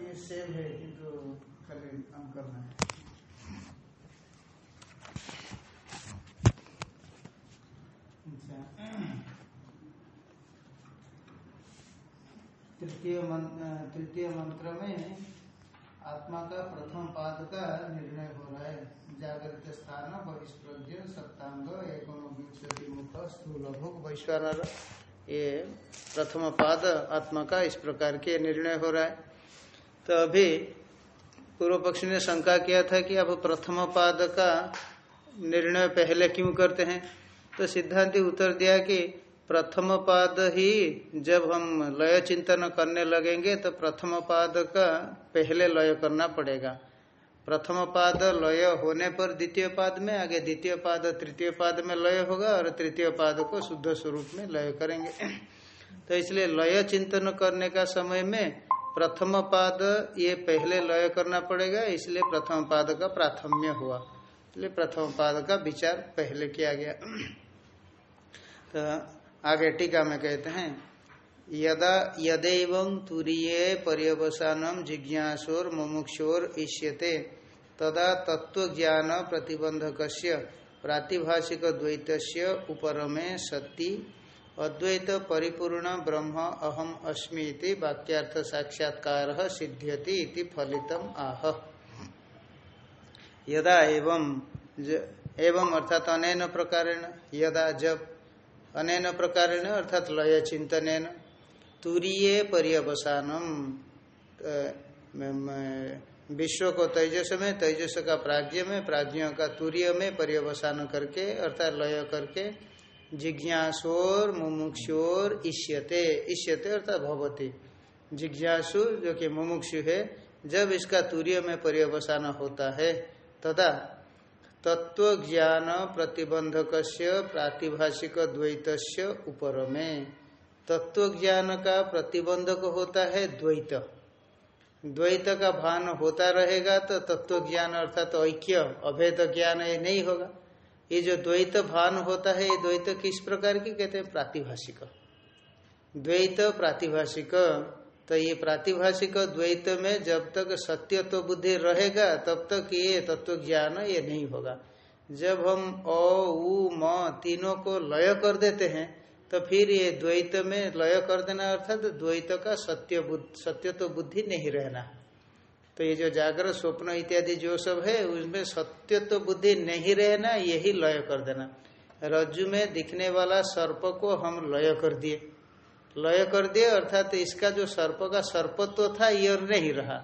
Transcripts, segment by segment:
ये सेव है किंतु खाली काम करना है तृतीय मंत्र तृतीय मंत्र में आत्मा का प्रथम पाद का निर्णय हो रहा है। जागृत स्थान, बहिष्प्रज्ञ, सप्तांग एकोनविंशति मुख, स्थूल भोग वैश्वानर। ये प्रथम पाद आत्मा का इस प्रकार के निर्णय हो रहा है। तो अभी पूर्व पक्ष ने शंका किया था कि अब प्रथम पाद का निर्णय पहले क्यों करते हैं? तो सिद्धांति उत्तर दिया कि प्रथम पाद ही जब हम लय चिंतन करने लगेंगे तो प्रथम पाद का पहले लय करना पड़ेगा। प्रथम पाद लय होने पर द्वितीय पाद में, आगे द्वितीय पाद तृतीय पाद में लय होगा और तृतीय पाद को शुद्ध स्वरूप में लय करेंगे। तो इसलिए लय चिंतन करने का समय में प्रथम पाद ये पहले लय करना पड़ेगा, इसलिए प्रथम पाद का प्राथम्य हुआ। इसलिए प्रथम पाद का विचार पहले किया गया। तो आगे टीका में कहते हैं, यदा यदेव तुरीय पर्यवसानम जिज्ञासोर मुमुक्षोर इष्यते। तदा तत्व ज्ञान प्रतिबंधक प्रातिभाषिक द्वैत उपरमे सती अद्वैत परिपूर्ण ब्रह्म अहम अस्मि वाक्यार्थ साक्षात्कार सिद्ध्यति इति आह। यदा एवं एवं अर्थात अनेन प्रकारेण, यदा जब अनेन प्रकारेण अर्थात लय चिंतन तुरीय पर्यवसानम विश्व को तेजस में, तेजस का प्राज्ञ में, प्राज्ञ का तुरीय में पर्यवसान करके, अर्थात लय करके जिज्ञासोर, मुमुक्षोर, इष्यते इष्यते अर्थात भवती। जिज्ञासु जो कि मुमुक्षु है, जब इसका तुरीय में पर्यवसान होता है तथा तत्व ज्ञान प्रतिबंधक प्रातिभाषिक द्वैत ऊपर में तत्व ज्ञान का प्रतिबंधक होता है द्वैत। द्वैत का भान होता रहेगा तो तत्व ज्ञान अर्थात तो ऐक्य, अभेद ज्ञान ये नहीं होगा। ये जो द्वैत भान होता है, ये द्वैत किस प्रकार की कहते हैं? प्रातिभाषिक। द्वैत प्रातिभाषिक तो ये प्रातिभाषिक द्वैत में जब तक सत्य तो बुद्धि रहेगा, तब तक ये तत्व ज्ञान ये नहीं होगा। जब हम अ, उ, म तीनों को लय कर देते हैं तो फिर ये द्वैत में लय कर देना अर्थात तो द्वैत का सत्य सत्य तो बुद्धि नहीं रहना। तो ये जो जागृत स्वप्न इत्यादि जो सब है, उसमें सत्य तो बुद्धि नहीं रहना, यही लय कर देना। रज्जु में दिखने वाला सर्प को हम लय कर दिए। लय कर दिए, अर्थात तो इसका जो सर्प का सर्पत्व था, ये और नहीं रहा।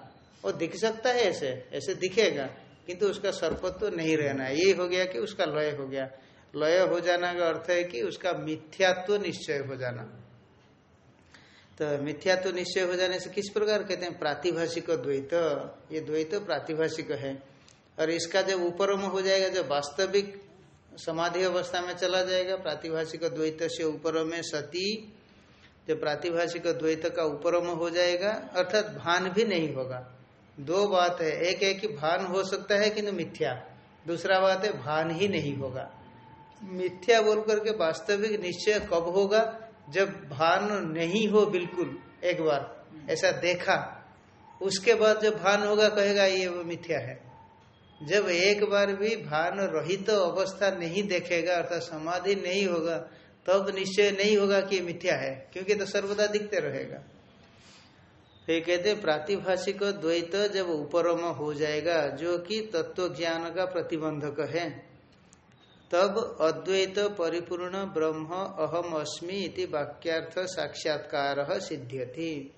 वो दिख सकता है ऐसे ऐसे दिखेगा, किंतु उसका सर्पत्व नहीं रहना। यही हो गया कि उसका लय हो गया। लय हो जाना का अर्थ है कि उसका मिथ्यात्व निश्चय हो जाना। तो मिथ्यात्व निश्चय हो जाने से किस प्रकार कहते हैं? प्रातिभाषिक द्वैत। ये द्वैत प्रातिभाषिक है। और इसका जब उपरम हो जाएगा, जब वास्तविक समाधि अवस्था में चला जाएगा, प्रातिभाषिक द्वैत से ऊपर में सती जो प्रातिभाषिक द्वैत का उपरम हो जाएगा, अर्थात भान भी नहीं होगा। दो बात है। एक है कि भान हो सकता है किंतु मिथ्या। दूसरा बात है, भान ही नहीं होगा। मिथ्या बोल करके वास्तविक निश्चय कब होगा? जब भान नहीं हो बिल्कुल, एक बार, ऐसा देखा। उसके बाद जब भान होगा, कहेगा, ये वो मिथ्या है। जब एक बार भी भान रहित तो अवस्था नहीं देखेगा, अर्थात समाधि नहीं होगा, तब तो निश्चय नहीं होगा कि मिथ्या है, क्योंकि तो सर्वदा दिखते रहेगा। फिर कहते प्रातिभाषिक द्वैत जब उपरम हो जाएगा, जो कि तत्व ज्ञान का प्रतिबंधक है। तब अद्वैत परिपूर्ण ब्रह्म अहम अस्मि इति वाक्यार्थ साक्षात्कार सिद्ध्यति।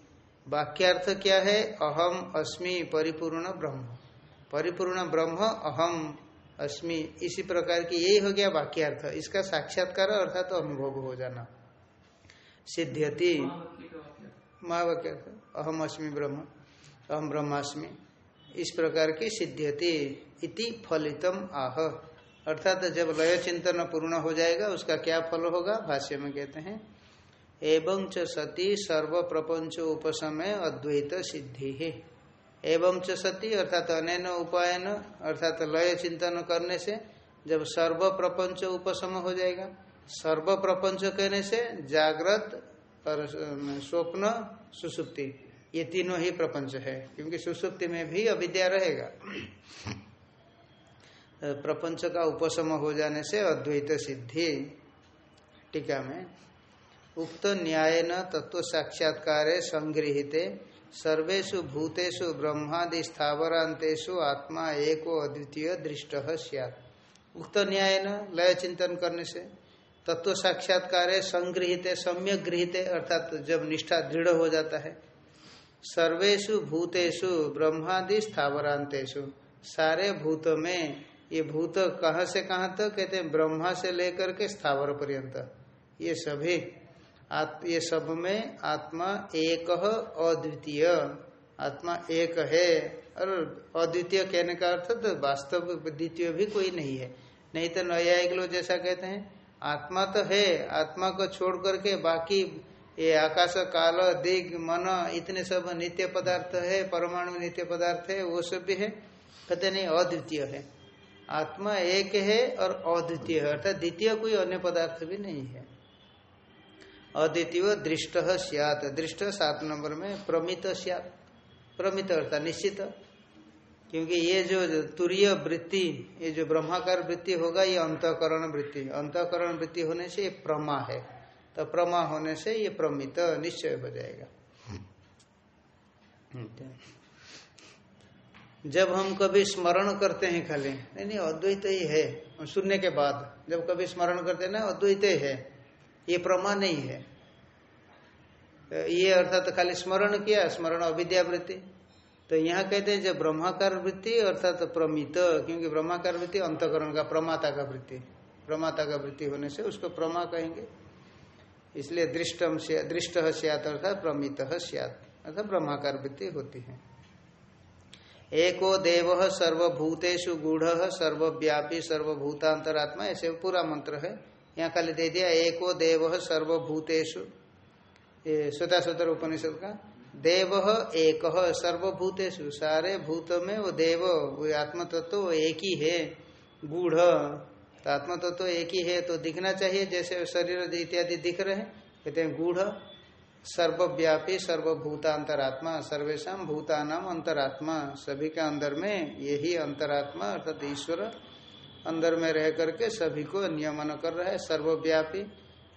वाक्यार्थ क्या है? अहम अस्मि परिपूर्ण ब्रह्म। परिपूर्ण ब्रह्म अहम अस्मि। इसी प्रकार की यही हो गया वाक्यार्थ। इसका साक्षात्कार अर्थात तो अनुभव हो जाना। सिद्ध्यति। महावाक्यार्थ। अहम अस्मि ब्रह्म। अहम ब्रह्मास्मि। इस प्रकार की सिद्ध्यति। इति फलितम आह। अर्थात जब लय चिंतन पूर्ण हो जाएगा, उसका क्या फल होगा? भाष्य में कहते हैं, एवं च सती सर्व प्रपंच उपसमय अद्वैत सिद्धि है। एवं च सती अर्थात अनैन उपायन, अर्थात लय चिंतन करने से जब सर्व प्रपंच उपसम हो जाएगा। सर्व प्रपंच कहने से जागृत और स्वप्न, सुसुप्ति, ये तीनों ही प्रपंच है, क्योंकि सुसुप्ति में भी अविद्या रहेगा। प्रपंच का उपशम हो जाने से अद्वैत सिद्धि, टीका में, उक्त न्याय न तत्व साक्षात्कार संगृहित सर्वेशु भूतेषु ब्रह्मादि स्थावरांतेषु आत्मा एको अद्वितीय दृष्ट उक्त न्याय न लय चिंतन करने से तत्व साक्षात्कार संग्रहित सम्यक गृहित, अर्थात जब निष्ठा दृढ़ हो जाता है सर्वेशु भूतेषु ब्रह्मादि स्थावरांतेषु सारे भूत में ये भूत कहाँ से कहाँ तक? कहते हैं, ब्रह्मा से लेकर के स्थावर पर्यंत। ये सभी ये सब में आत्मा एक अद्वितीय। आत्मा एक है। और अद्वितीय कहने का अर्थ तो वास्तव द्वितीय भी कोई नहीं है। नहीं तो न्यायिक लोग जैसा कहते हैं, आत्मा तो है। आत्मा को छोड़ करके बाकी ये आकाश, काल, दिग, मन, इतने सब नित्य पदार्थ है, परमाणु नित्य पदार्थ है, वो सब भी है। कहते नहीं, अद्वितीय है। आत्मा एक है और अद्वितीय है अर्थात द्वितीय कोई अन्य पदार्थ भी नहीं है। अद्वितीय दृष्ट सियात। दृष्ट सात नंबर में प्रमित सियात। प्रमित अर्थात निश्चित। क्योंकि ये जो तुरीय वृत्ति ये जो ब्रह्माकार वृत्ति होगा ये अंतकरण वृत्ति। अंतकरण वृत्ति होने से ये प्रमा है। तो प्रमा होने से ये प्रमित निश्चय हो जाएगा। जब हम कभी स्मरण करते हैं खाली, नहीं नहीं, अद्वैत ही है। सुनने के बाद, जब कभी स्मरण करते हैं ना, अद्वैत ही है। ये प्रमा नहीं है। ये अर्थात तो खाली स्मरण किया, स्मरण अविद्यावृत्ति तो यहाँ कहते हैं जब ब्रह्माकार वृत्ति, अर्थात तो प्रमित, क्योंकि ब्रह्माकार वृत्ति अंतकरण का, प्रमाता का वृत्ति। प्रमाता का वृत्ति होने से उसको प्रमा कहेंगे। इसलिए दृष्टम दृष्ट सियात अर्थात प्रमित सियात, अर्थात ब्रह्माकार वृत्ति होती है। एको देव सर्वभूतेषु गूढ़, सर्वव्यापी सर्वभूतांतरात्मा ऐसे पूरा मंत्र है। यहाँ खाली दे दिया, एको देव सर्वभूतेषु। स्वता स्वतर उपनिषद का, देव एक, सर्वभूतेषु। सारे भूत में वो देव, वो आत्म तत्व वो एक ही है, गूढ़। तो आत्म तत्व एक ही है तो दिखना चाहिए, जैसे शरीर इत्यादि दिख रहे हैं, कहते हैं गूढ़। सर्वव्यापी, सर्वभूतांतरात्मा सर्वेशा भूतानाम अंतरात्मा। सभी के अंदर में यही अंतरात्मा अर्थात ईश्वर अंदर में रह करके सभी को नियमन कर रहा है। सर्वव्यापी,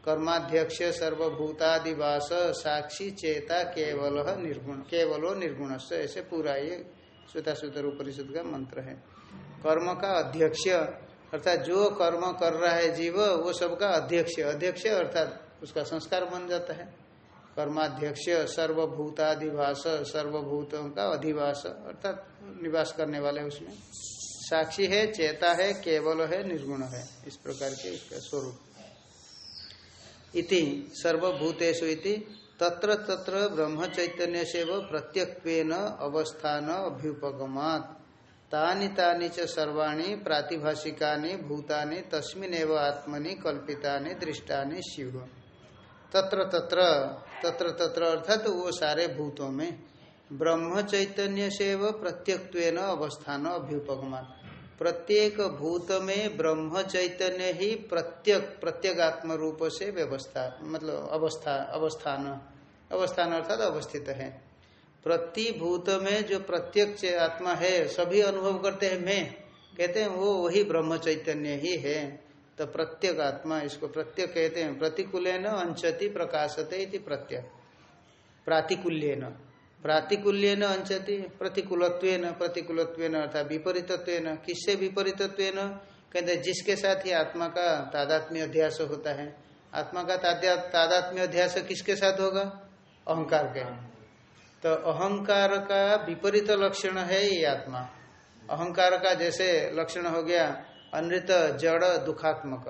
कर्माध्यक्ष, सर्वभूतादिवास, साक्षी, चेता, केवल निर्गुण, केवलो निर्गुण से। ऐसे पूरा ये श्वेता श्वेतर उपनिषद का मंत्र है। कर्म का अध्यक्ष, अर्थात जो कर्म कर रहा है जीव, वो सबका अध्यक्ष। अध्यक्ष अर्थात उसका संस्कार बन जाता है। कर्माध्यक्ष सर्वभूतादिवास सर्वभूतों का अधिवास, अर्थात निवास करने वाले उसमें। साक्षी है, चेता है, केवल है, निर्गुण है, इस प्रकार के इसका स्वरूप। इति सर्वभूतेषु इति तत्र तत्र ब्रह्म चैतन्य से व प्रत्यक्वेन अवस्थान अभ्युपगमात। तानि तानि च सर्वाणि प्रातिभाषिकानि, भूतानि तस्मिन एव आत्मनि, कल्पितानि, दृष्टानि, शिव। तत्र तत्र तत्र तत्र अर्थात वो सारे भूतों में ब्रह्म चैतन्य से व प्रत्यक्वेन अवस्थान अभ्युपगमान। प्रत्येक भूत में ब्रह्म चैतन्य ही प्रत्यक प्रत्येगात्म रूप से व्यवस्था मतलब अवस्था, अवस्थान अवस्थान अर्थात अवस्थित है। प्रति भूत में जो प्रत्यक्ष आत्मा है, सभी अनुभव करते हैं, मैं, कहते हैं वो वही ब्रह्म चैतन्य ही है। तो प्रत्येक आत्मा इसको प्रत्यक कहते हैं प्रतिकूल न अंशति प्रकाशते प्रत्यय। प्रातिकूल्य न प्रातिकूल्य न अंचती प्रतिकूलत्व अर्थात विपरीतत्व किससे विपरीतत्व कहते जिसके साथ ही आत्मा का तादात्म्य अध्यास होता है। आत्मा का तादात्म्य अध्यास किसके साथ होगा? अहंकार के। तो अहंकार का विपरीत लक्षण है ये आत्मा। अहंकार का जैसे लक्षण हो गया अनृत, जड़, दुखात्मक।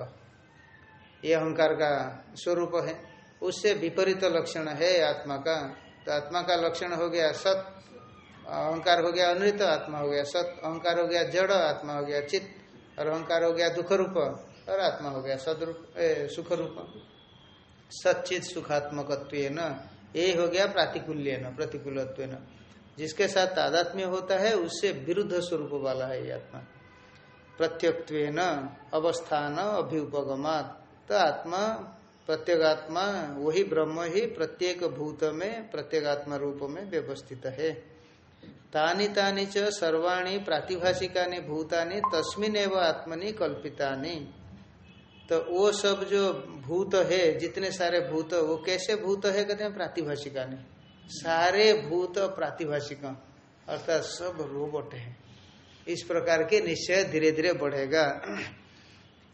ये अहंकार का स्वरूप है। उससे विपरीत लक्षण है आत्मा का। तो आत्मा का लक्षण हो गया सत, अहंकार हो गया अनृत, आत्मा हो गया सत, अहंकार हो गया जड़, आत्मा हो गया चित्त, और अहंकार हो गया दुख रूप और आत्मा हो गया सदरूप सुख रूप सचित सुखात्मक न ये हो गया प्रातिकूल्य न प्रतिकूल जिसके साथ तादात्म्य होता है, उससे विरुद्ध स्वरूप वाला है ये आत्मा। प्रत्यक्व अवस्थान अभ्युपगमात। तो आत्मा प्रत्येगात्मा, वही ब्रह्म ही प्रत्येक भूत में, प्रत्येगात्मा रूप में व्यवस्थित है। तानी तानी च सर्वाणी प्रातिभाषिकानि भूतानि, तस्मिन एवं आत्मनि कल्पितानि। तो वो सब जो भूत है, जितने सारे भूत, वो कैसे भूत है कहते हैं? प्रातिभाषिका ने सारे भूत प्रातिभाषिक, अर्थात सब रोबोट है। इस प्रकार के निश्चय धीरे धीरे बढ़ेगा।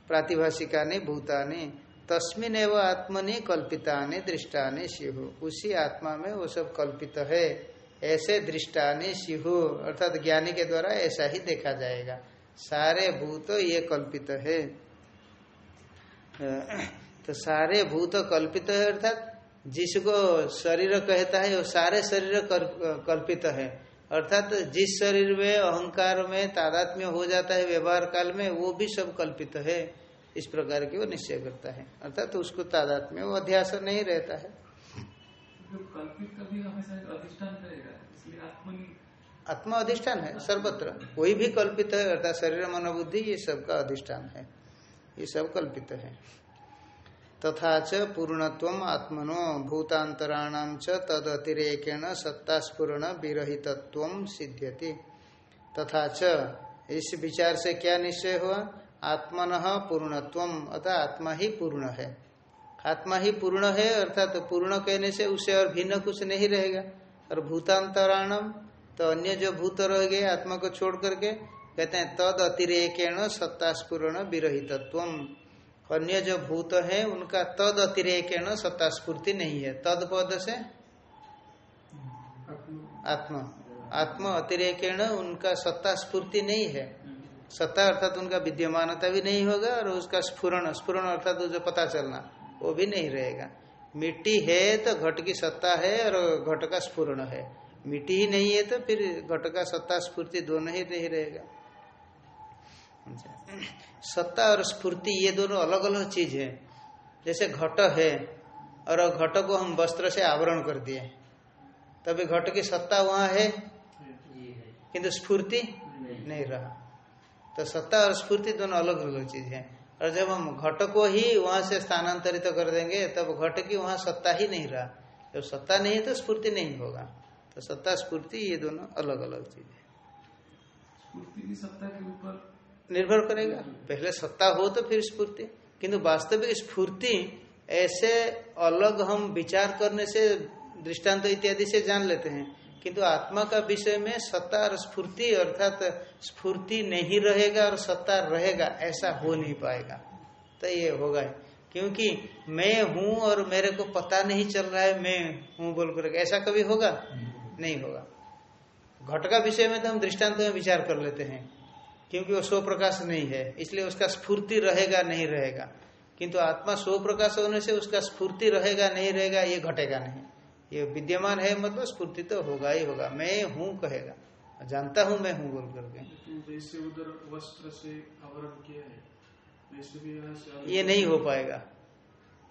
प्रातिभाषिका ने भूतानी तस्मिन एवं आत्मनि, कल्पितानि, दृष्टानि, शिहु। उसी आत्मा में वो सब कल्पित है। ऐसे दृष्टानि, शिहु, अर्थात ज्ञानी के द्वारा ऐसा ही देखा जाएगा। सारे भूत ये कल्पित है। तो सारे भूत कल्पित है, अर्थात जिसको शरीर कहता है, वो सारे शरीर कल्पित है। अर्थात जिस शरीर में अहंकार में तादात्म्य हो जाता है व्यवहार काल में वो भी सब कल्पित है। इस प्रकार की वो निश्चय करता है। अर्थात तो उसको तादात्म्य वो अध्यास नहीं रहता है। आत्मा अधिष्ठान है सर्वत्र। कोई भी कल्पित है अर्थात शरीर मनोबुद्धि ये सबका अधिष्ठान है। ये सब कल्पित है। तथा च पूर्णत्व आत्मनो भूतांतराण च तद अतिरेकेण सत्तास्पूर्ण विरहितत्व सिद्ध्यति। तथा च इस विचार से क्या निश्चय हुआ? आत्मन पूर्णत्व अर्थात आत्मा ही पूर्ण है। आत्मा ही पूर्ण है, अर्थात तो पूर्ण कहने से उसे और भिन्न कुछ नहीं रहेगा। और भूतांतराणम तो अन्य जो भूत रह गए आत्मा को छोड़ करके, कहते हैं तद अतिरेकेण सत्तास्पूर्ण विरहितत्व अन्य जो भूत है, उनका तद अतिरेकेण सत्ता स्फूर्ति नहीं है। तद पद से? आत्मा। आत्मा अतिरेकेण, उनका सत्ता स्फूर्ति नहीं है। सत्ता अर्थात उनका विद्यमानता भी नहीं होगा और उसका स्फुरण स्फुरण अर्थात जो पता चलना, वो भी नहीं रहेगा। मिट्टी है तो घट की सत्ता है और घट का स्फुरण है। मिट्टी ही नहीं है तो फिर घट का सत्ता स्फूर्ति दोनों ही नहीं रहेगा। सत्ता और स्फूर्ति, ये दोनों अलग अलग चीज़ है। जैसे घट है, और घट को हम वस्त्र से आवरण कर दिए। तभी घट की सत्ता वहाँ है, किंतु स्फूर्ति नहीं नहीं रहा। तो सत्ता और स्फूर्ति दोनों अलग अलग चीज़ है। और जब हम घट को ही वहाँ से स्थानांतरित तो कर देंगे, तब घट की वहाँ सत्ता ही नहीं रहा। जब सत्ता नहीं है तो स्फूर्ति नहीं होगा। तो सत्ता, स्फूर्ति, ये दोनों अलग अलग चीज़ है। स्फूर्ति भी सत्ता के ऊपर निर्भर करेगा। पहले सत्ता हो तो फिर स्फूर्ति। किंतु वास्तविक स्फूर्ति ऐसे अलग हम विचार करने से दृष्टांत इत्यादि से जान लेते हैं। किंतु आत्मा का विषय में सत्ता और स्फूर्ति अर्थात स्फूर्ति नहीं रहेगा और सत्ता रहेगा ऐसा हो नहीं पाएगा। तो ये होगा। क्योंकि मैं हूँ और मेरे को पता नहीं चल रहा है मैं हूँ बोल कर। ऐसा कभी होगा? नहीं होगा। घट का विषय में तो हम दृष्टांत में विचार कर लेते हैं। क्योंकि वो स्व प्रकाश नहीं है इसलिए उसका स्फूर्ति रहेगा नहीं रहेगा। किंतु आत्मा स्व प्रकाश होने से उसका स्फूर्ति रहेगा नहीं रहेगा ये घटेगा नहीं। ये विद्यमान है मतलब स्फूर्ति तो होगा ही होगा। मैं हूँ कहेगा। जानता हूँ मैं हूँ बोल करके। उधर वस्त्र से आवरण किया है। ये नहीं हो पाएगा।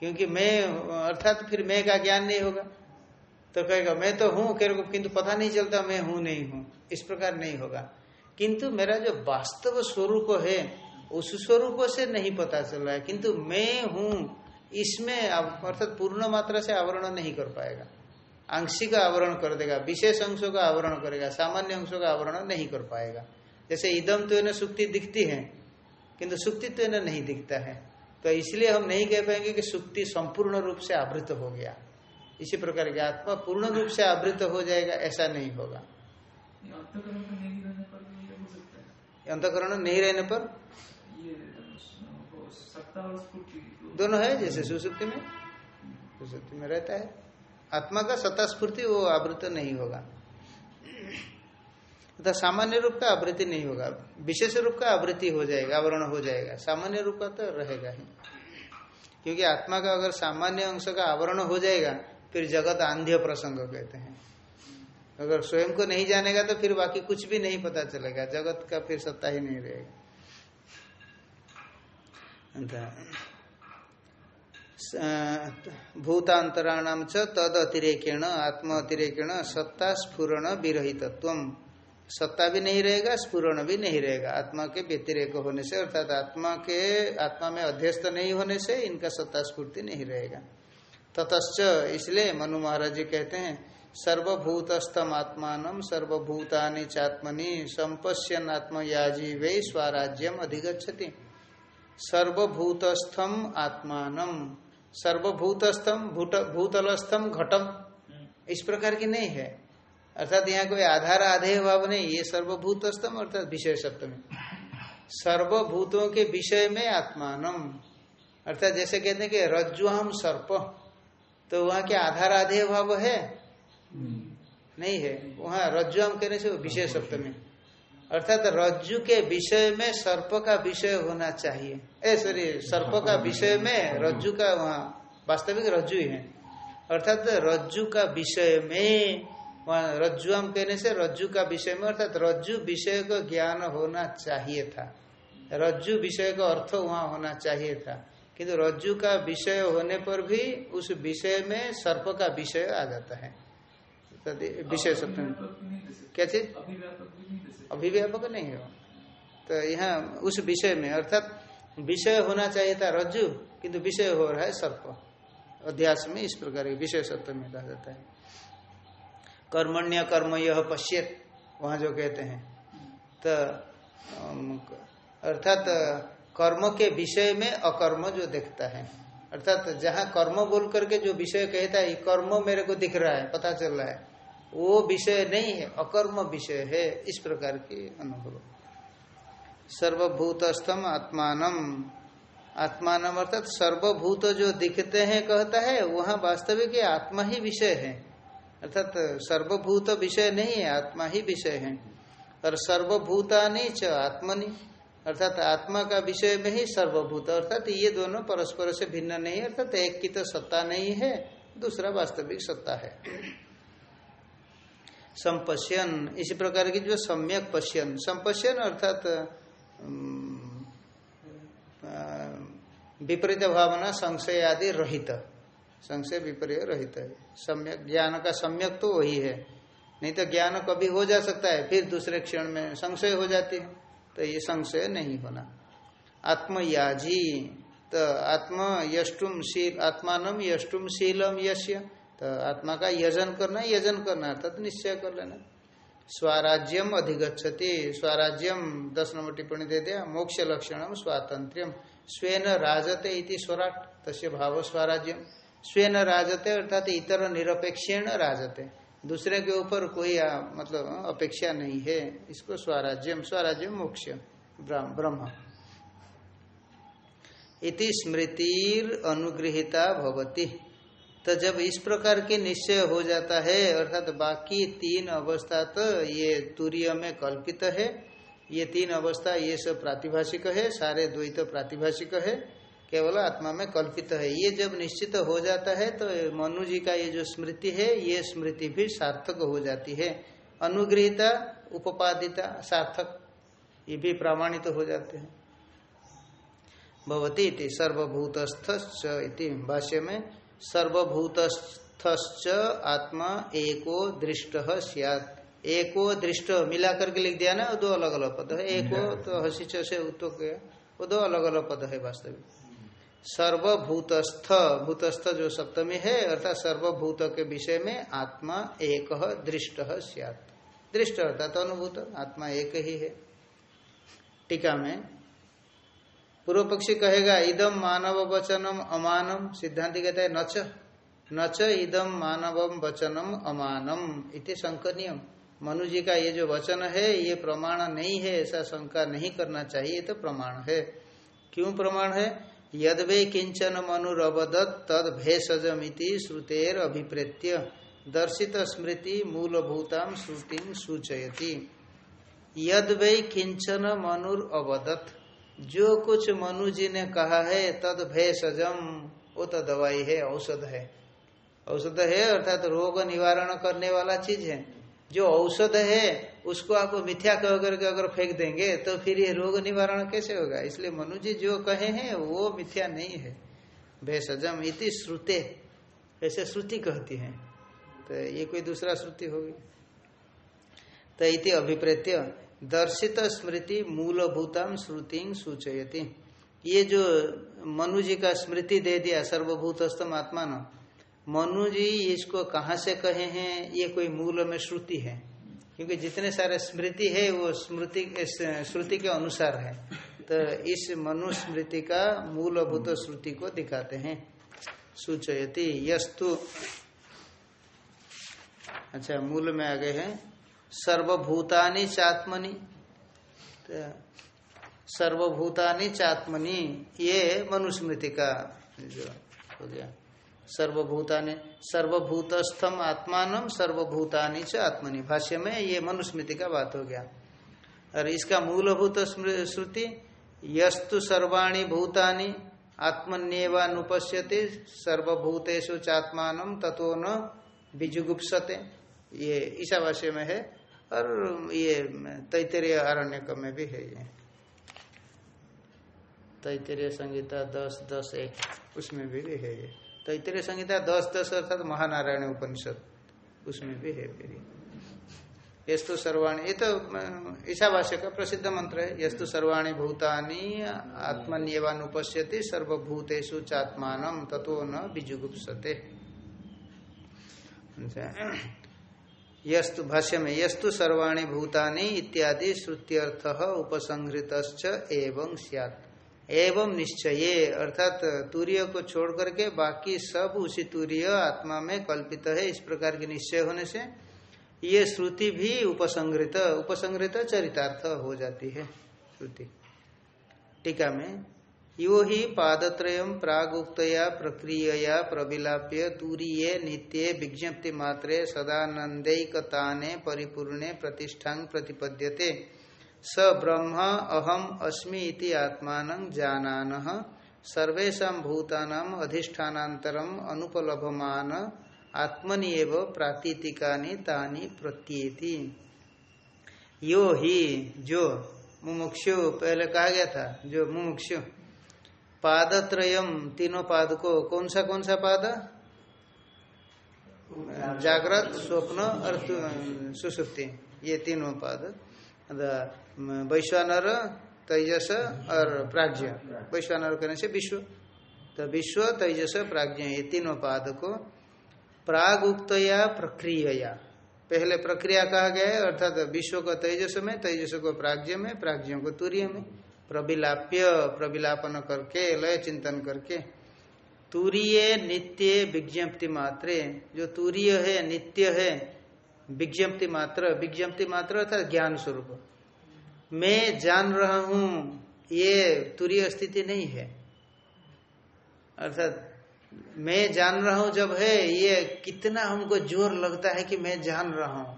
क्योंकि मैं अर्थात फिर मैं का ज्ञान नहीं होगा। तो कहेगा मैं तो हूँ। किंतु पता नहीं चलता मैं हूँ नहीं हूँ। इस प्रकार नहीं होगा। किंतु मेरा जो वास्तव स्वरूप है, उस स्वरूप से नहीं पता चल रहा है। किंतु मैं हूँ, इसमें अर्थात पूर्ण मात्रा से आवरण नहीं कर पाएगा। आंशिक आवरण कर देगा, विशेष अंशों का आवरण करेगा, सामान्य अंशों का आवरण नहीं कर पाएगा। जैसे इदम तो इन्हें सुक्ति दिखती है, किंतु सुक्ति तो इन्हें नहीं दिखता है। तो इसलिए हम नहीं कह पाएँगे कि सुक्ति संपूर्ण रूप से आवृत हो गया। इसी प्रकार की आत्मा पूर्ण रूप से आवृत हो जाएगा, ऐसा नहीं होगा। अंतकरण नहीं रहने पर? दोनों है जैसे सुसुप्ति में? सुसुप्ति में रहता है। आत्मा का सत्ता स्फूर्ति वो आवृत नहीं होगा। तथा सामान्य रूप का आवृत्ति नहीं होगा। विशेष रूप का आवृत्ति हो जाएगा आवरण हो जाएगा। सामान्य रूप का तो रहेगा ही। क्योंकि आत्मा का अगर सामान्य अंश का आवरण हो जाएगा फिर जगत आंध्य प्रसंग कहते हैं। अगर स्वयं को नहीं जानेगा तो फिर बाकी कुछ भी नहीं पता चलेगा। जगत का फिर सत्ता ही नहीं रहेगा। भूतांतराणाम च तद अतिरेकेण आत्म अतिरेकेण सत्ता स्फुरण विरहितत्व सत्ता भी नहीं रहेगा स्पूर्ण भी नहीं रहेगा। आत्मा के व्यतिरेक होने से, अर्थात आत्मा के, आत्मा में अध्यस्त नहीं होने से इनका सत्ता स्फूर्ति नहीं रहेगा। ततश्च, इसलिए मनु महाराज जी कहते हैं सर्वभूतस्थम आत्मान सर्वभूतानि चात्मनि संपश्यन आत्मयाजी वे स्वराज्यम अधिगछति सर्वभूतस्थम आत्मान सर्वभूतस्थम भूत भूतलस्थम घटम। इस प्रकार की नहीं है। अर्थात यहाँ कोई आधार आधेय भाव नहीं ये सर्वभूतस्तम अर्थात विषय सप्तमी। सर्वभूतों के विषय में आत्मानम अर्थात जैसे कहते हैं कि रज्जुहम सर्प। तो वहाँ के आधार आधेय भाव है? नहीं है। वहाँ रज्जु हम कहने से विषय सप्तमी अर्थात रज्जु के विषय में सर्प का विषय होना चाहिए। ए सॉरी सर्प का विषय में रज्जु का वहाँ वास्तविक रज्जु ही है। अर्थात रज्जु का विषय में, वहाँ रज्जु हम कहने से रज्जु का विषय में, अर्थात रज्जु विषय का ज्ञान होना चाहिए था। रज्जु विषय का अर्थ वहाँ होना चाहिए था। किंतु रज्जु का विषय होने पर भी उस विषय में सर्प का विषय आ जाता है। सप्तमी क्या चीज़? अभिव्यापक नहीं है। तो यहाँ उस विषय में, अर्थात विषय होना चाहिए था रज्जु, किंतु विषय हो रहा है सर्प। अध्यास में इस प्रकार के विषय सप्तमी कहा जाता है। कर्मण्य कर्म यह पश्यत, वहाँ जो कहते हैं। तो अर्थात कर्म के विषय में अकर्म जो देखता है। अर्थात जहाँ कर्म बोल करके जो विषय कहता है कर्म मेरे को दिख रहा है, पता चल रहा है। वो विषय नहीं है, अकर्म विषय है, इस प्रकार की अनुभव। सर्वभूतस्थम आत्मान आत्मान अर्थात सर्वभूत जो दिखते हैं, कहता है, वहाँ वास्तविक आत्मा ही विषय है। अर्थात सर्वभूत विषय नहीं है, आत्मा ही विषय है। और सर्वभूतानी च आत्मनि, अर्थात आत्मा का विषय में ही सर्वभूत, अर्थात ये दोनों परस्पर से भिन्न नहीं अर्थात एक की तो सत्ता नहीं है, दूसरा वास्तविक सत्ता है। संपश्यन। इसी प्रकार की जो सम्यक पश्यन। संपश्यन अर्थात विपरीत भावना संशय आदि रहित। संशय विपर्य रहित है। सम्यक, ज्ञान का सम्यक तो वही है। नहीं तो ज्ञान कभी हो जा सकता है, फिर दूसरे क्षण में संशय हो जाती है। तो ये संशय नहीं होना। आत्मयाजी तो आत्म यष्टुम शील, आत्मान यष्टुम शीलम यश्य तो आत्मा का यजन करना यजन करना अर्थात निश्चय कर लेना। स्वराज्यम अधिगछति स्वराज्यम दस नंबर टिप्पणी दे दिया मोक्ष लक्षण स्वातंत्र्यम। स्वेन राजते इति स्वराट तस्य भाव स्वराज्यम। स्वेन राजते अर्थात इतर निरपेक्षेण राजते। दूसरे के ऊपर कोई आ, मतलब अपेक्षा नहीं है इसको स्वराज्यम स्वराज्यम मोक्ष ब्रह्म। इति स्मृतिर अनुगृहिता भवती। तो जब इस प्रकार के निश्चय हो जाता है, अर्थात बाकी तीन अवस्था तो ये तूर्य में कल्पित है, ये तीन अवस्था ये सब प्रातिभाषिक है, सारे द्वैत तो प्रातिभाषिक है, केवल आत्मा में कल्पित है। ये जब निश्चित हो जाता है तो मनु जी का ये जो स्मृति है, ये स्मृति भी सार्थक हो जाती है। अनुग्रहिता उपपादिता सार्थक, ये भी प्रमाणित तो हो जाते हैं। भवती सर्वभूतस्थ इति भाष्य में सर्वभूतस्थ आत्मा एको दृष्ट सियात। एको दृष्ट मिला करके लिख दिया ना दो अलग अलग पद है। एको तो हसीच से उत्तो गया वो दो अलग अलग पद है वास्तविक। सर्वभूतस्थ भूतस्थ जो सप्तमी है अर्थात सर्वभूत के विषय में आत्मा एक दृष्ट सियात। दृष्ट अर्थात अनुभूत आत्मा एक ही है। टीका में पूर्व पक्षी कहेगा इदम मानव वचनम अमानम। सिद्धांति कहता है, नच नच इदम मानवम वचनम अमानम। इति संकनियम मनु जी का ये जो वचन है, ये प्रमाण नहीं है, ऐसा शंका नहीं करना चाहिए तो प्रमाण है। क्यों प्रमाण है? यद वे किंचन मनुरवदत तद भेषजमिति श्रुतेर अभिप्रेत्य। दर्शित स्मृति मूलभूताम श्रुति सूचयती। यद वे किंचन मनुर अवदत जो कुछ मनु जी ने कहा है, तद भेषजम, वो तो दवाई है, औषध है। औषध है अर्थात तो रोग निवारण करने वाला चीज़ है। जो औषध है, उसको आप मिथ्या कह करके अगर फेंक देंगे तो फिर ये रोग निवारण कैसे होगा? इसलिए मनु जी जो कहे हैं, वो मिथ्या नहीं है। भेषजम इति श्रुते, ऐसे श्रुति कहती है। तो ये कोई दूसरा श्रुति होगी। तो इति अभिप्रेत्य दर्शित स्मृति मूलभूताम श्रुति सूचयती। ये जो मनु जी का स्मृति दे दिया सर्वभूतस्तम आत्मान मनु जी इसको कहाँ से कहे हैं? ये कोई मूल में श्रुति है। क्योंकि जितने सारे स्मृति है, वो स्मृति श्रुति के अनुसार है। तो इस मनु स्मृति का मूलभूत श्रुति को दिखाते हैं। सूचयती, यस्तु। अच्छा मूल में आ गए है। सर्वभूतानि चात्मनि। तो सर्वभूतानि चात्मनि, ये मनुस्मृति का जो हो गया। सर्वभूतानि, सर्वभूतस्थम आत्मान, सर्वभूतानि च आत्मनि। भाष्य में ये मनुस्मृति का बात हो गया। और इसका मूलभूत श्रुति, यस्तु सर्वाणी भूतानि आत्मन्यवानुपश्यति सर्वभूतेषु चात्मान तत्व न बीजुगुप्सते। ये ईशावास्य में है। और ये तैतरीय आरण्य में भी है ये। तैतरीय संगीता दस दस एक उसमें भी, भी है ये। तैतरीय संगीता दस दस अर्थात महानारायण उपनिषद उसमें भी है फिर यस्तु सर्वाणी ये तो ईशावास्य का प्रसिद्ध मंत्र है। यस्तु सर्वाणी भूतानी आत्मन्यवानुपश्यति सर्वभूतेषु चात्मान तत्व न बीजुगुप्सते यस्तु भाष्य में यस्तु सर्वाणी भूतानि इत्यादि श्रुत्यर्थ उपसंहृत एवं सियात। एवं निश्चय, अर्थात तूर्य को छोड़ करके बाकी सब उसी तूर्य आत्मा में कल्पित है, इस प्रकार के निश्चय होने से ये श्रुति भी उपसंग्रित उपसंग्रित चरितार्थ हो जाती है, श्रुति। टीका में यो ही पादत्रय प्रागुक्तया प्रक्रियया प्रविलाप्य तूरीये नित्य विज्ञप्ति मात्रे सदानंदैकताने परिपूर्णे प्रतिष्ठा प्रतिपद्यते। स ब्रह्म अहम अस्मि इति आत्मान जानान। सर्वेशा भूतानाम अधिष्ठानांतरम अनुपलभमान आत्मनि एव तानि प्रत्येति। यो ही, जो, मुमुक्षु, पहले कहा गया था, जो मुमुक्षु। पादत्रयम तीनों पाद को कौन सा कौन सा पाद? जागृत, स्वप्न और सुसुप्ति। ये तीनों पाद। वैश्वानर, तेजस और प्राज्ञ। वैश्वानर करने से विश्व। तो विश्व, तेजस, प्राज्ञ, ये तीनों पाद को प्राग उक्तया प्रक्रिया पहले प्रक्रिया कहा गया है, अर्थात विश्व को तेजस में, तेजस को प्राज्ञ में, प्राज्ञ को तूर्य में। प्रबिलाप्य प्रबिलापन करके, लय चिंतन करके, तूरीय नित्य विज्ञप्ति मात्रे। जो तूरीय है, नित्य है, विज्ञप्ति मात्र विज्ञप्ति मात्र अर्थात ज्ञान स्वरूप। मैं जान रहा हूँ, ये तूरीय स्थिति नहीं है। अर्थात, मैं जान रहा हूँ जब है, ये कितना हमको ज़ोर लगता है कि मैं जान रहा हूँ।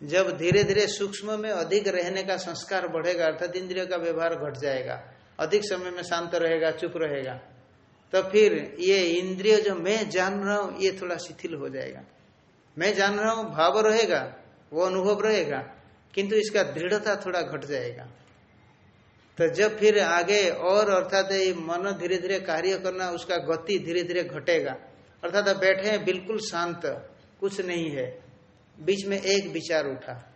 जब धीरे धीरे सूक्ष्म में अधिक रहने का संस्कार बढ़ेगा, अर्थात इंद्रिय का व्यवहार घट जाएगा, अधिक समय में शांत रहेगा, चुप रहेगा तो फिर ये इंद्रिय जो मैं जान रहा हूँ, ये थोड़ा शिथिल हो जाएगा। मैं जान रहा हूँ, भाव रहेगा, वो अनुभव रहेगा, किंतु इसका दृढ़ता थोड़ा घट जाएगा। तो जब फिर आगे और, अर्थात ये मन धीरे धीरे कार्य करना, उसका गति धीरे धीरे घटेगा, अर्थात बैठे बिल्कुल शांत, कुछ नहीं है। बीच में एक विचार उठा।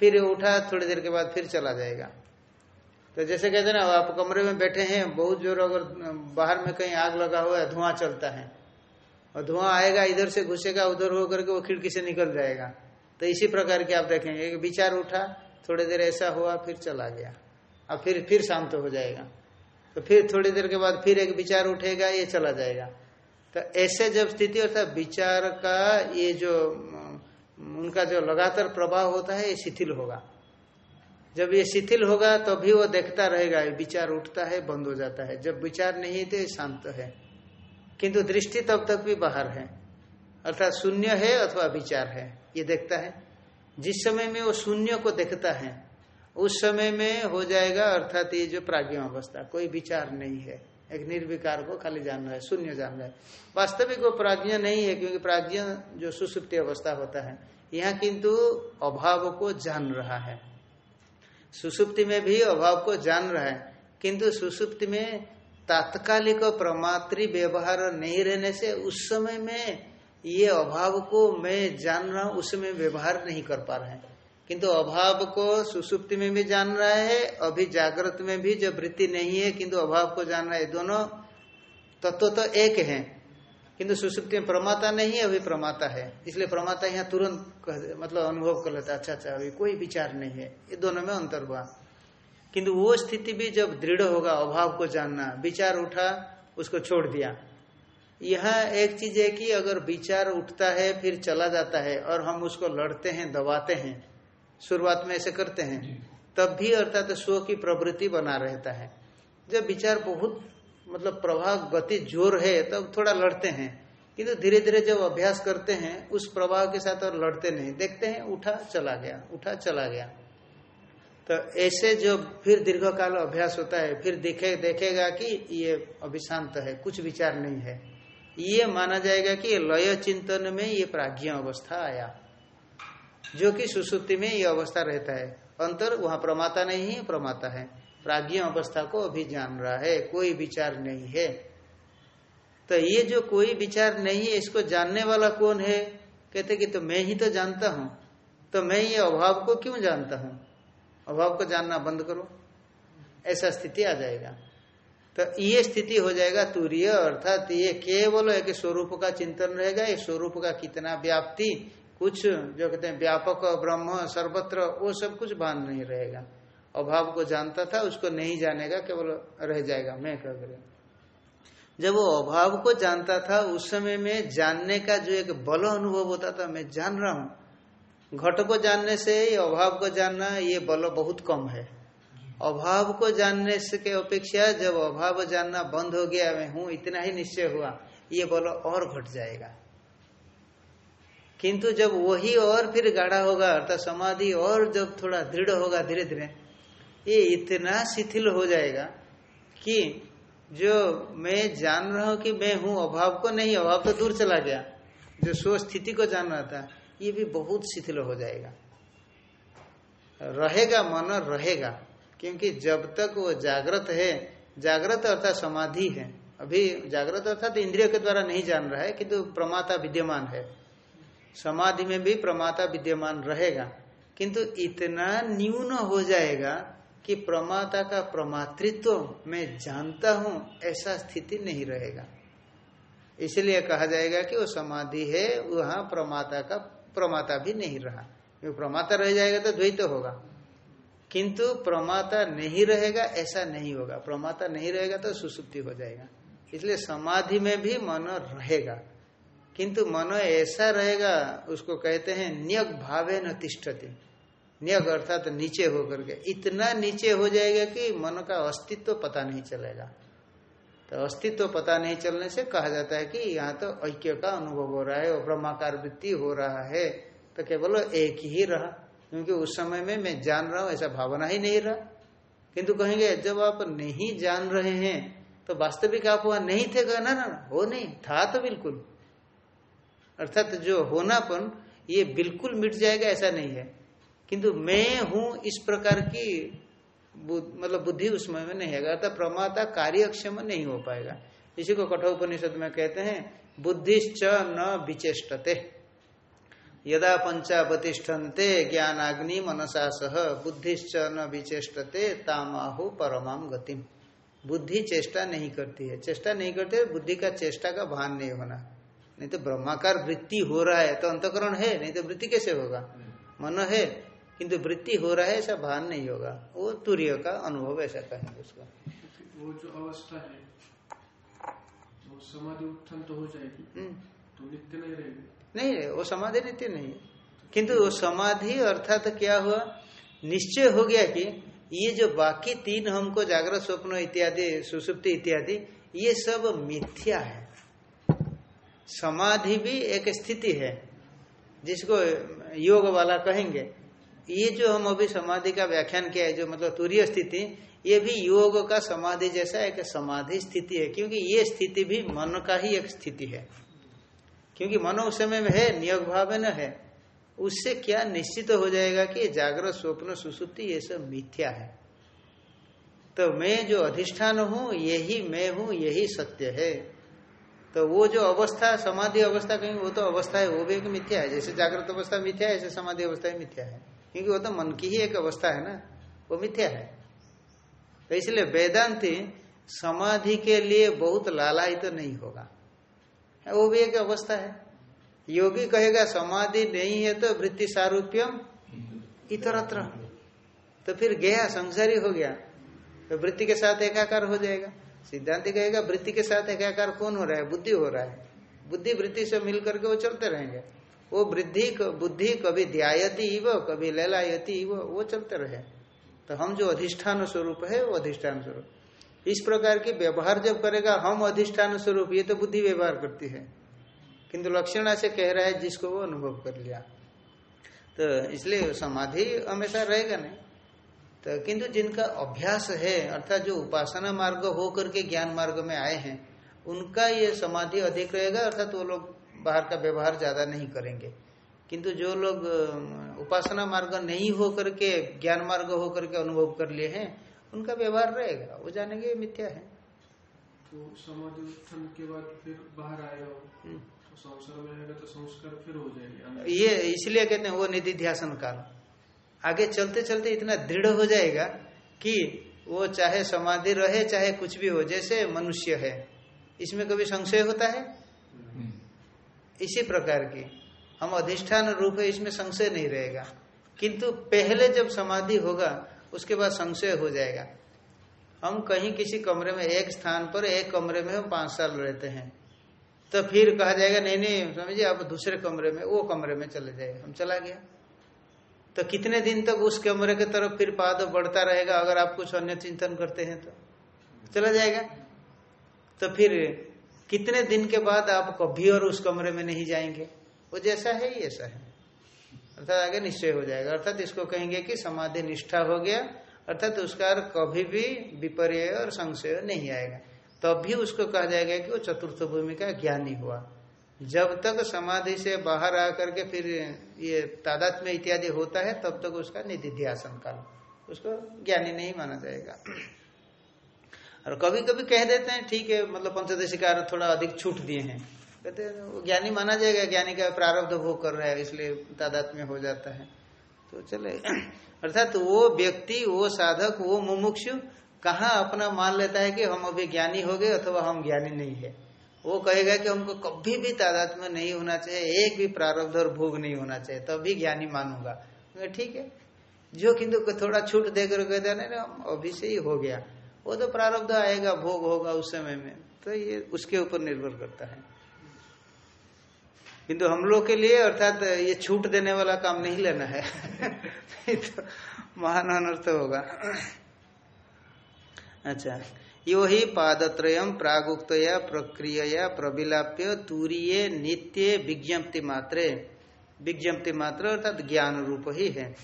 फिर उठा, थोड़ी देर के बाद फिर चला जाएगा। तो जैसे कहते ना, आप कमरे में बैठे हैं, बहुत ज़ोर अगर बाहर में कहीं आग लगा हुआ है, धुआँ चलता है। और धुआँ आएगा, इधर से घुसेगा, उधर हो करके वो खिड़की से निकल जाएगा। तो इसी प्रकार के आप देखेंगे। विचार उठा, थोड़ी देर ऐसा हुआ, फिर चला गया। और फिर फिर शांत हो जाएगा। तो फिर थोड़ी देर के बाद फिर एक विचार उठेगा, ये चला जाएगा। तो ऐसे जब स्थिति, अर्थात विचार का ये जो उनका जो लगातार प्रभाव होता है, ये शिथिल होगा। जब ये शिथिल होगा, तभी तो वो देखता रहेगा विचार उठता है, बंद हो जाता है। जब विचार नहीं तो शांत है। किंतु दृष्टि तब तक भी बाहर है। अर्थात शून्य है अथवा विचार है, ये देखता है। जिस समय में वो शून्य को देखता है, उस समय में हो जाएगा, अर्थात ये जो प्राज्ञ अवस्था, कोई विचार नहीं है। एक निर्विकार को खाली जान रहा है, शून्य जान रहा है। वास्तविक वो प्राज्ञ नहीं है, क्योंकि प्राज्ञ जो सुसुप्ति अवस्था होता है, यहाँ किंतु अभाव को जान रहा है। सुसुप्ति में भी अभाव को जान रहा है, किंतु सुसुप्ति में तात्कालिक प्रमात्री व्यवहार नहीं रहने से उस समय में ये अभाव को मैं जान रहा हूँ उस समय व्यवहार नहीं कर पा रहे हैं। किंतु अभाव को सुसुप्ति में भी जान रहा है, अभी जागृत में भी जो वृत्ति नहीं है, किंतु अभाव को जान रहा है। दोनों तत्व तो एक है। किंतु सुसुप्ति में प्रमाता नहीं है, अभी प्रमाता है। इसलिए प्रमाता यहाँ तुरंत मतलब अनुभव कर लेता अच्छा अच्छा अभी कोई विचार नहीं है। ये दोनों में अंतर हुआ। किंतु वो स्थिति भी जब दृढ़ होगा, अभाव को जानना, विचार उठा, उसको छोड़ दिया। यह एक चीज़ है कि अगर विचार उठता है, फिर चला जाता है, और हम उसको लड़ते हैं, दबाते हैं। शुरुआत में ऐसे करते हैं। तब भी अर्थात स्व की प्रवृत्ति बना रहता है। जब विचार बहुत मतलब प्रभाव गति ज़ोर है तब तो थोड़ा लड़ते हैं। किंतु धीरे धीरे जब अभ्यास करते हैं उस प्रभाव के साथ और लड़ते नहीं। देखते हैं उठा चला गया उठा चला गया। तो ऐसे जो फिर दीर्घ काल अभ्यास होता है फिर देखे देखेगा कि ये अभिशांत है कुछ विचार नहीं है। ये माना जाएगा कि लय चिंतन में ये प्राज्ञ अवस्था आया। जो कि सुसुप्ति में ये अवस्था रहता है। अंतर वहाँ प्रमाता नहीं है, प्रमाता है। प्राज्ञ अवस्था को अभी जान रहा है, कोई विचार नहीं है। तो ये जो कोई विचार नहीं है, इसको जानने वाला कौन है? कहते कि तो मैं ही तो जानता हूँ। तो मैं ये अभाव को क्यों जानता हूँ? अभाव को जानना बंद करो। ऐसा स्थिति आ जाएगा। तो ये स्थिति हो जाएगा तूर्य, अर्थात ये केवल एक स्वरूप का चिंतन रहेगा, ये स्वरूप का कितना व्याप्ति कुछ जो कहते हैं व्यापक ब्रह्म, सर्वत्र, वो सब कुछ भान नहीं रहेगा। अभाव को जानता था, उसको नहीं जानेगा, केवल रह जाएगा। मैं कह कर? जब वो अभाव को जानता था, उस समय में जानने का जो एक बल अनुभव होता था, मैं जान रहा हूँ। घट को जानने से ये अभाव को जानना, ये बल बहुत कम है। अभाव को जानने से के अपेक्षा, जब अभाव जानना बंद हो गया, मैं हूँ, इतना ही निश्चय हुआ, ये बल और घट जाएगा। किंतु जब वही और फिर गाढ़ा होगा, अर्थात समाधि और जब थोड़ा दृढ़ होगा धीरे धीरे, ये इतना शिथिल हो जाएगा कि जो मैं जान रहा हूँ कि मैं हूँ, अभाव को नहीं, अभाव तो दूर चला गया। जो स्व स्थिति को जान रहा था, ये भी बहुत शिथिल हो जाएगा। रहेगा मन, रहेगा, क्योंकि जब तक वो जागृत है, जागृत अर्थात समाधि है। अभी जागृत अर्थात इंद्रिय के द्वारा नहीं जान रहा है, किंतु तो प्रमाता विद्यमान है। समाधि में भी प्रमाता विद्यमान रहेगा। किंतु इतना न्यून हो जाएगा कि प्रमाता का प्रमातृत्व मैं जानता हूँ, ऐसा स्थिति नहीं रहेगा। इसलिए कहा जाएगा कि वो समाधि है, वहाँ प्रमाता का, प्रमाता भी नहीं रहा। क्योंकि प्रमाता रह जाएगा तो द्वैत होगा। किंतु प्रमाता नहीं रहेगा, ऐसा नहीं होगा। प्रमाता नहीं रहेगा तो सुसुप्ति हो जाएगा। इसलिए समाधि में भी मन रहेगा। किंतु मन ऐसा रहेगा, उसको कहते हैं न्यग भावे न तिष्ठति। न्यग अर्थात तो नीचे होकर के। इतना नीचे हो जाएगा कि मन का अस्तित्व पता नहीं चलेगा। तो अस्तित्व पता नहीं चलने से कहा जाता है कि यहाँ तो ऐक्य का अनुभव हो रहा है, और ब्रह्माकार वृत्ति हो रहा है। तो केवल एक ही रहा। क्योंकि उस समय में मैं जान रहा हूँ, ऐसा भावना ही नहीं रहा। किंतु कहेंगे, जब आप नहीं जान रहे हैं तो वास्तविक आप वहाँ नहीं थे कहना ना, हो नहीं, था तो बिल्कुल। अर्थात जो होनापन, ये बिल्कुल मिट जाएगा, ऐसा नहीं है। किंतु मैं हूँ इस प्रकार की मतलब बुद्धि उस समय में नहीं है। अर्थात प्रमाता कार्यक्षम नहीं हो पाएगा। इसी को कठोपनिषद में कहते हैं, बुद्धिश्च न विचेष्टते। यदा पंचावतिष्ठन्ते ज्ञानाग्नि मनसा सह, बुद्धिश्च न विचेष्टते तामाहु परमाम गतिम। बुद्धि चेष्टा नहीं करती है। चेष्टा नहीं करते, बुद्धि का चेष्टा का भान नहीं होना। नहीं तो ब्रह्माकार वृत्ति हो रहा है तो अंतकरण है नहीं तो वृत्ति कैसे होगा? मन है किंतु वृत्ति हो रहा है ऐसा भान नहीं होगा। वो तूर्य का अनुभव ऐसा कहेंगे उसका। वो जो अवस्था है वो समाधि उत्थन तो हो जाएगी हम्म। तो नित्य नहीं रहेगी। नहीं वो समाधि नित्य नहीं। किंतु वो समाधि अर्थात तो क्या हुआ? निश्चय हो गया कि ये जो बाकी तीन हमको जागृत स्वप्न इत्यादि सुसुप्ति इत्यादि ये सब मिथ्या है। समाधि भी एक स्थिति है, जिसको योग वाला कहेंगे। ये जो हम अभी समाधि का व्याख्यान किया है, जो मतलब तुरीय स्थिति, ये भी योग का समाधि जैसा एक समाधि स्थिति है, क्योंकि ये स्थिति भी मन का ही एक स्थिति है। क्योंकि मनो उस समय में है, नियोग भाव में न है, उससे क्या निश्चित हो जाएगा कि जागृत स्वप्न, सुसुप्ति, ये सब मिथ्या है। तो मैं जो अधिष्ठान हूँ, यही मैं हूँ, यही सत्य है। तो वो जो अवस्था, समाधि अवस्था कहीं वो तो अवस्था है, वो भी एक मिथ्या है। जैसे जागृत अवस्था मिथ्या है, ऐसे समाधि अवस्था भी मिथ्या है। क्योंकि वो तो मन की ही एक अवस्था है ना, वो मिथ्या है। तो इसलिए वेदांति समाधि के लिए बहुत लालाई तो नहीं होगा। वो भी एक अवस्था है। योगी कहेगा, समाधि नहीं है तो वृत्ति सारूप्यम इतरत्र। तो फिर गया, संसारी हो गया। तो वृत्ति के साथ एकाकार हो जाएगा। सिद्धांति कहेगा, वृत्ति के साथ एकाकार कौन हो रहा है? बुद्धि हो रहा है। बुद्धि वृत्ति से मिल करके वो चलते रहेंगे। वो वृद्धि बुद्धि कभी ध्यायती इव कभी ललायती इव वो चलते रहे। तो हम जो अधिष्ठान स्वरूप है, वो अधिष्ठान स्वरूप। इस प्रकार की व्यवहार जब करेगा, हम अधिष्ठान स्वरूप, ये तो बुद्धि व्यवहार करती है। किंतु लक्षणा से कह रहा है, जिसको वो अनुभव कर लिया। तो इसलिए समाधि हमेशा रहेगा नहीं। तो किंतु जिनका अभ्यास है अर्थात जो उपासना मार्ग हो करके ज्ञान मार्ग में आए हैं उनका ये समाधि अधिक रहेगा अर्थात वो लोग बाहर का व्यवहार ज़्यादा नहीं करेंगे। किंतु जो लोग उपासना मार्ग नहीं हो करके ज्ञान मार्ग हो करके अनुभव कर लिए हैं उनका व्यवहार रहेगा। वो जानेंगे मिथ्या है। तो समाधि उत्थान के बाद फिर बाहर आएगा हम्म। तो संसार में आएगा तो संस्कार फिर हो जाएगा। ये इसलिए कहते हैं वो निधि ध्यान काल। आगे चलते चलते इतना दृढ़ हो जाएगा कि वो चाहे समाधि रहे चाहे कुछ भी हो जैसे मनुष्य है। इसमें कभी संशय होता है। इसी प्रकार की। हम अधिष्ठान रूप है इसमें संशय नहीं रहेगा। किंतु पहले जब समाधि होगा उसके बाद संशय हो जाएगा। हम कहीं किसी कमरे में एक स्थान पर एक कमरे में हम पाँच साल रहते हैं। तो फिर कहा जाएगा नहीं नहीं समझिए आप दूसरे कमरे में वो कमरे में चले जाए हम चला गया। तो कितने दिन तक उस कमरे की तरफ़ फिर पाद बढ़ता रहेगा अगर आप कुछ अन्य चिंतन करते हैं तो? चला जाएगा। तो फिर कितने दिन के बाद आप कभी और उस कमरे में नहीं जाएँगे? वो जैसा है ही ऐसा है। अर्थात आगे निश्चय हो जाएगा। अर्थात इसको कहेंगे कि समाधि निष्ठा हो गया। अर्थात उसका कभी भी विपर्य और संशय नहीं आएगा। तब तो भी उसको कहा जाएगा कि वो चतुर्थ भूमि का ज्ञानी हुआ। जब तक समाधि से बाहर आकर के फिर ये तादात्म्य इत्यादि होता है, तब तक उसका निधिध्यासन काल। उसको ज्ञानी नहीं माना जाएगा। और कभी कभी कह देते हैं, ठीक है मतलब पंचदशी का थोड़ा अधिक छूट दिए हैं। कहते हैं, वो ज्ञानी माना जाएगा, ज्ञानी का प्रारब्ध भोग कर रहा है, इसलिए तादात्म्य हो जाता है। तो चले। अर्थात तो वो व्यक्ति, वो साधक, वो मुमुक्षु कहाँ अपना मान लेता है कि हम अभी ज्ञानी हो गए अथवा हम ज्ञानी नहीं है। वो कहेगा कि हमको कभी भी तादाद में नहीं होना चाहिए, एक भी प्रारब्ध और भोग नहीं होना चाहिए, तभी तो ज्ञानी मानूँगा। ठीक है। जो किंतु थोड़ा छूट देकर कहते हैं ना अभी से ही हो गया। वो तो प्रारब्ध आएगा, भोग होगा उस समय में। तो ये उसके ऊपर निर्भर करता है। किंतु हम लोग के लिए अर्थात ये छूट देने वाला काम नहीं लेना है। तो महान अनर्थ होगा। अच्छा। यो ही पादत्रयम प्रागुक्तया प्रक्रिया प्रबिलाप्य तूरीय, नित्य, विज्ञप्ति मात्रे। विज्ञप्ति मात्र अर्थात ज्ञान रूप ही है।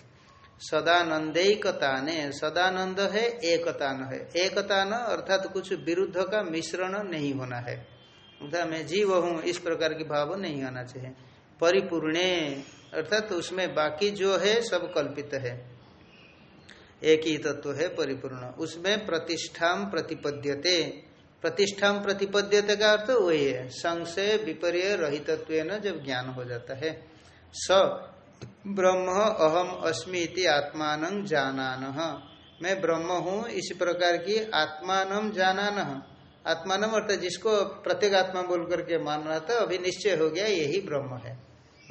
सदानंदकता ने सदानंद है एकता न है। एकता न अर्थात कुछ विरुद्ध का मिश्रण नहीं होना है। अर्थात मैं जीव हूँ, इस प्रकार की भाव नहीं आना चाहिए। परिपूर्णे, अर्थात उसमें बाकी जो है, सब कल्पित है। एक ही तत्व है परिपूर्ण। उसमें प्रतिष्ठा प्रतिपद्यते। प्रतिष्ठा प्रतिपद्यते का अर्थ वही है। संशय, विपर्य रहितत्व जब ज्ञान हो जाता है। स, ब्रह्म, अहम, अस्मि आत्मान जानान। मैं ब्रह्म हूँ, इस प्रकार की आत्मान जानान। आत्मान अर्थात जिसको प्रत्येक आत्मा बोल करके मान रहा था, अभी निश्चय हो गया, यही ब्रह्म है।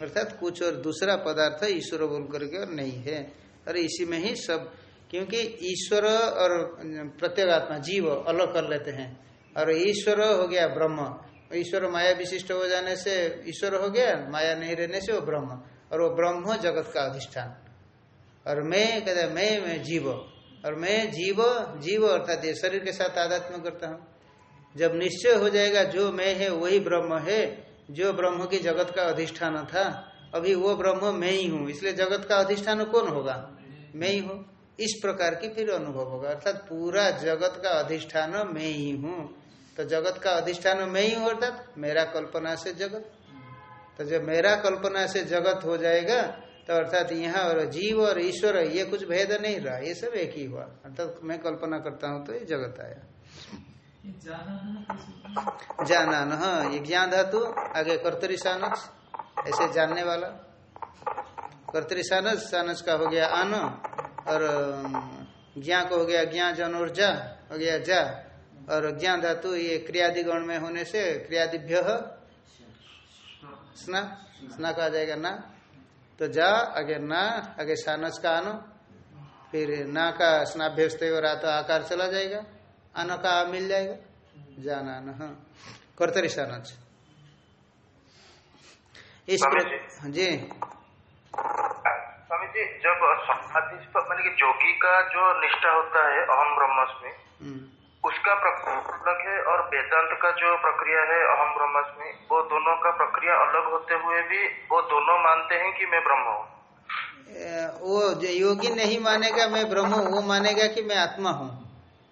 अर्थात कुछ और दूसरा पदार्थ ईश्वर बोल करके और नहीं है। और इसी में ही सब क्योंकि ईश्वर और प्रत्येगात्मा जीव अलग कर लेते हैं। और ईश्वर हो गया ब्रह्म। ईश्वर माया विशिष्ट हो जाने से ईश्वर हो गया, माया नहीं रहने से वो ब्रह्म। और वो ब्रह्म जगत का अधिष्ठान। और मैं, कहते मैं मैं जीव। और मैं जीव जीव अर्थात ये शरीर के साथ आध्यात्म करता हूँ। जब निश्चय हो जाएगा, जो मैं है, वही ब्रह्म है। जो ब्रह्म की जगत का अधिष्ठान था, अभी वो ब्रह्म मैं ही हूँ। इसलिए जगत का अधिष्ठान कौन होगा? मैं ही हूँ। इस प्रकार की फिर अनुभव होगा। अर्थात पूरा जगत का अधिष्ठान मैं ही हूँ। तो जगत का अधिष्ठान मैं ही हूँ, अर्थात मेरा कल्पना से जगत। तो जब मेरा कल्पना से जगत हो जाएगा तो अर्थात यहाँ और जीव और ईश्वर, ये कुछ भेद नहीं रहा, ये सब एक ही हुआ। अर्थात मैं कल्पना करता हूँ तो ये जगत आया। जाना न हाँ ये ज्ञान धातु, आगे कर्तरी सानस, ऐसे जानने वाला। कर्तरी सानस सानस का हो गया आन। और ज्ञा को हो गया ज्ञा जन और जा हो गया जा। और ज्ञान धातु ये क्रियादि गण में होने से क्रियादिभ्य स्ना स्ना का आ जाएगा ना। तो जा आगे ना आगे सानस का आनो फिर ना का स्नाभ्यस्त और तो आकार चला जाएगा। आनो का आ मिल जाएगा। जाना न हाँ। कर्तरी सानस। इस जी। जी जब समाधि मैंने कि जोगी का जो निष्ठा होता है अहम ब्रह्मास्मि हम्म, उसका प्रक्रिया अलग है और वेदांत का जो प्रक्रिया है अहम ब्रह्मास्मि वो दोनों का प्रक्रिया अलग होते हुए भी वो दोनों मानते हैं कि मैं ब्रह्म हूँ। वो जो योगी नहीं मानेगा मैं ब्रह्म हूँ, वो मानेगा कि मैं आत्मा हूँ।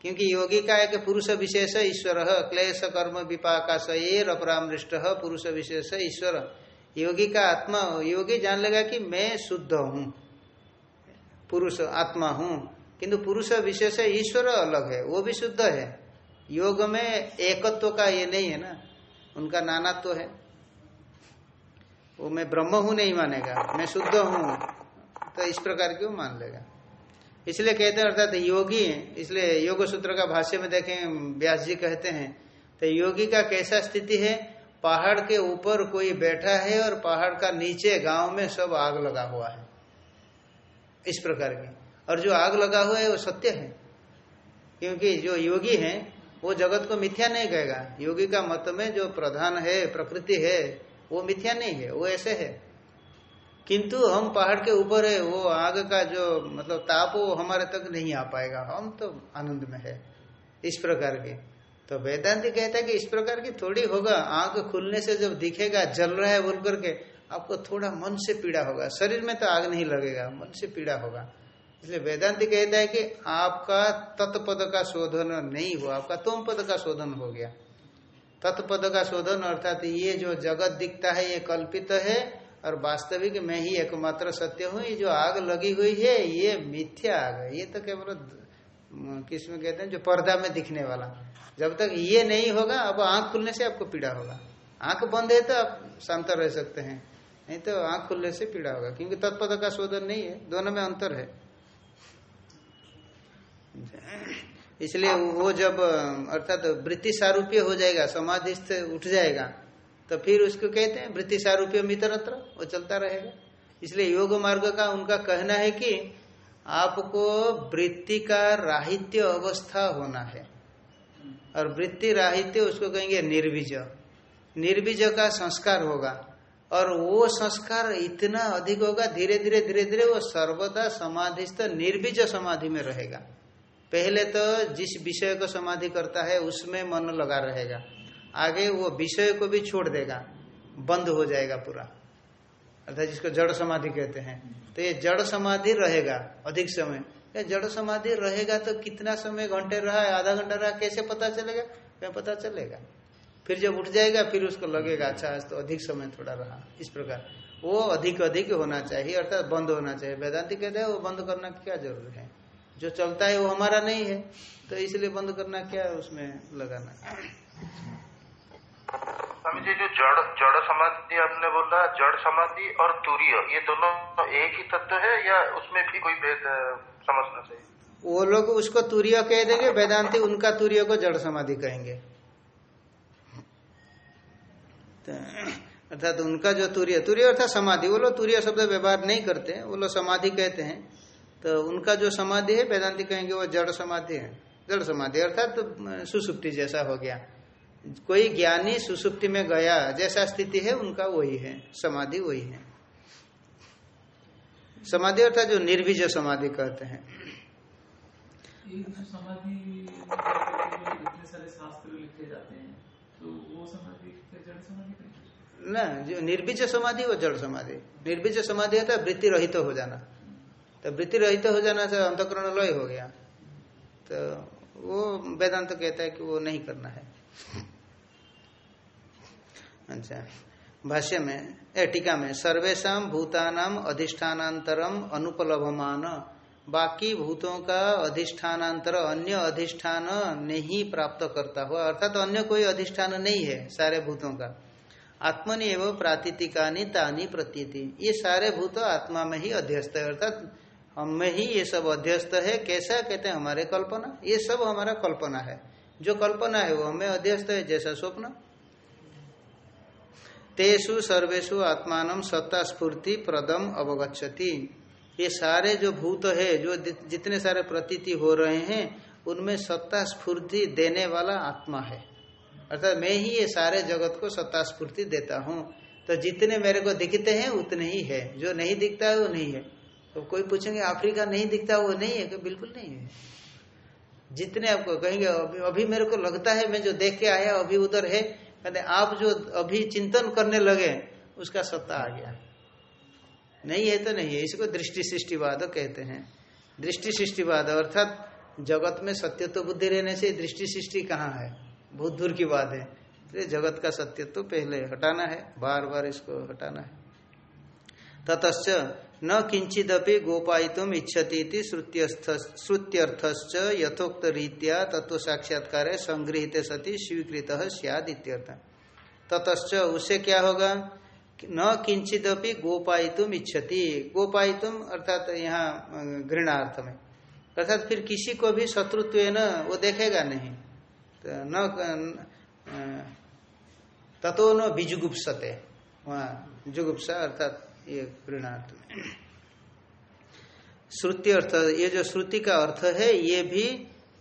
क्योंकि योगी का एक पुरुष विशेष ईश्वर है क्लेश कर्म विपाकाश अपरामृष्ट पुरुष विशेष ईश्वर। योगी का आत्मा योगी जान लेगा कि मैं शुद्ध हूँ। पुरुष आत्मा हूँ। किंतु पुरुष विशेष है, ईश्वर अलग है, वो भी शुद्ध है। योग में एकत्व का ये नहीं है ना, उनका नानात्व है। वो मैं ब्रह्म हूँ नहीं मानेगा, मैं शुद्ध हूँ तो इस प्रकार की वो मान लेगा? इसलिए कहते हैं, अर्थात योगी इसलिए योग सूत्र का भाष्य में देखें, व्यास जी कहते हैं तो योगी का कैसा स्थिति है? पहाड़ के ऊपर कोई बैठा है और पहाड़ का नीचे गाँव में सब आग लगा हुआ है। इस प्रकार की। और जो आग लगा हुआ है, वो सत्य है। क्योंकि जो योगी है, वो जगत को मिथ्या नहीं कहेगा। योगी का मत में जो प्रधान है, प्रकृति है, वो मिथ्या नहीं है, वो ऐसे है। किंतु हम पहाड़ के ऊपर है, वो आग का जो मतलब ताप, वो हमारे तक नहीं आ पाएगा। हम तो आनंद में है, इस प्रकार के। तो वेदांति कहता है कि इस प्रकार की थोड़ी होगा। आँख खुलने से जब दिखेगा, जल रहा है बोल करके आपको थोड़ा मन से पीड़ा होगा। शरीर में तो आग नहीं लगेगा, मन से पीड़ा होगा। इसलिए वेदांति कहता है कि आपका तत्पद का शोधन नहीं हुआ, आपका तोम पद का शोधन हो गया। तत्पद का शोधन अर्थात ये जो जगत दिखता है, ये कल्पित है, और वास्तविक मैं ही एकमात्र सत्य हूँ, ये जो आग लगी हुई है, ये मिथ्या आग ये तो केवल किसमें कहते हैं, जो पर्दा में दिखने वाला। जब तक ये नहीं होगा, अब आँख खुलने से आपको पीड़ा होगा। आँख बंद है तो आप शांत रह सकते हैं। नहीं तो आँख खुलने से पीड़ा होगा, क्योंकि तत्पद का शोधन नहीं है, दोनों में अंतर है। इसलिए वो जब, अर्थात वृत्ति सारूप्य हो जाएगा समाधि से उठ जाएगा तो फिर उसको कहते हैं, वृत्ति सारूप्य मित्रत्र, वो चलता रहेगा। इसलिए योग मार्ग का उनका कहना है कि आपको वृत्ति का राहित्य अवस्था होना है। और वृत्ति राहित्य उसको कहेंगे निर्विज। निर्विज का संस्कार होगा। और वो संस्कार इतना अधिक होगा, धीरे धीरे धीरे धीरे वो सर्वदा समाधिस्थ निर्विज समाधि में रहेगा। पहले तो जिस विषय को समाधि करता है, उसमें मन लगा रहेगा। आगे वो विषय को भी छोड़ देगा। बंद हो जाएगा पूरा। अर्थात जिसको जड़ समाधि कहते हैं। तो ये जड़ समाधि रहेगा अधिक समय। ये जड़ समाधि रहेगा तो कितना समय घंटे रहा, आधा घंटा रहा, कैसे पता चलेगा? क्या पता चलेगा? फिर जब उठ जाएगा फिर उसको लगेगा अच्छा आज तो अधिक समय थोड़ा रहा। इस प्रकार। वो अधिक अधिक होना चाहिए अर्थात बंद होना चाहिए। वेदांति कहते हैं वो बंद करना क्या ज़रूर है? जो चलता है वो हमारा नहीं है। तो इसलिए बंद करना क्या है उसमें लगाना? स्वामी जी जो जड़ जड़ समाधि आपने बोला जड़ समाधि और तुरीय ये दोनों एक ही तत्व है या उसमें भी कोई भेद समझना चाहिए? वो लोग उसको तुरीय कह देंगे वेदांति उनका तुरीय को जड़ समाधि कहेंगे। अर्थात तो उनका जो तुरीय तुरीय अर्थात समाधि, वो लोग तुरीय शब्द व्यवहार नहीं करते, वो लोग समाधि कहते हैं। तो उनका जो समाधि है, वेदांति कहेंगे वो जड़ समाधि है। जड़ समाधि, अर्थात तो सुसुप्ति जैसा हो गया। कोई ज्ञानी सुसुप्ति में गया, जैसा स्थिति है, उनका वही है, समाधि वही है। समाधि अर्थात जो निर्विज समाधि कहते हैं। समाधि ना, जो निर्विज समाधि, वो जड़ समाधि। निर्विज समाधि होता है वृत्ति रहित तो हो जाना। तो वृत्ति रहित तो हो जाना से अंतकरण लय हो गया। तो वो वेदांत तो कहता है कि वो नहीं करना है। अच्छा भाष्य में, ए, टीका में सर्वेशा भूतानाम अधिष्ठानांतरम अनुपलभमान। बाकी भूतों का अधिष्ठानांतर अन्य अधिष्ठान नहीं प्राप्त करता हुआ, अर्थात तो अन्य कोई अधिष्ठान नहीं है सारे भूतों का। आत्मनि एवं प्रातिथिकानी तानी प्रतीति। ये सारे भूत आत्मा में ही अध्यस्त है, अर्थात हम में ही ये सब अध्यस्त है। कैसा? कहते हैं, हमारे कल्पना। ये सब हमारा कल्पना है। जो कल्पना है वो हमें अध्यस्त है, जैसा स्वप्न। तेसु सर्वेशु आत्मान सत्ता स्फूर्ति प्रदम अवगछति ये सारे जो भूत है जो जितने सारे प्रतीति हो रहे हैं उनमें सत्ता स्फूर्ति देने वाला आत्मा है। अर्थात मैं ही ये सारे जगत को सत्ता स्फूर्ति देता हूँ। तो जितने मेरे को दिखते हैं उतने ही है। जो नहीं दिखता है वो नहीं है। तो कोई पूछेंगे अफ्रीका नहीं दिखता वो नहीं है? कि बिल्कुल नहीं है। जितने आपको कहेंगे अभी, अभी मेरे को लगता है मैं जो देख के आया अभी उधर है कहते आप जो अभी चिंतन करने लगे उसका सत्ता आ गया। नहीं है तो नहीं है। इसको दृष्टि सृष्टिवाद कहते हैं। दृष्टि सृष्टिवाद अर्थात जगत में सत्य तो बुद्धि रहने से दृष्टि सृष्टि कहाँ है? बहुत दूर की बात है। तो जगत का सत्य तो पहले हटाना है बार बार इसको हटाना है। ततच न किंचिदपि गोपायितुम इच्छती श्रुत्यर्थ यथोक्त रीत्या तत्व साक्षात्कार संगृहित सती स्वीकृत सियाद इत्यर्थ ततच उससे क्या होगा? न किंचिदपि गोपायितुम इच्छति गोपायितुम अर्थात यहाँ घृणार्थ में अर्थात फिर किसी को भी शत्रुत्व न वो देखेगा नहीं। तो न ततो न बीजुगुप्सते। वहाँ, जुगुप्सा अर्थात ये घृणार्थ। में श्रुति अर्थ, ये जो श्रुति का अर्थ है, ये भी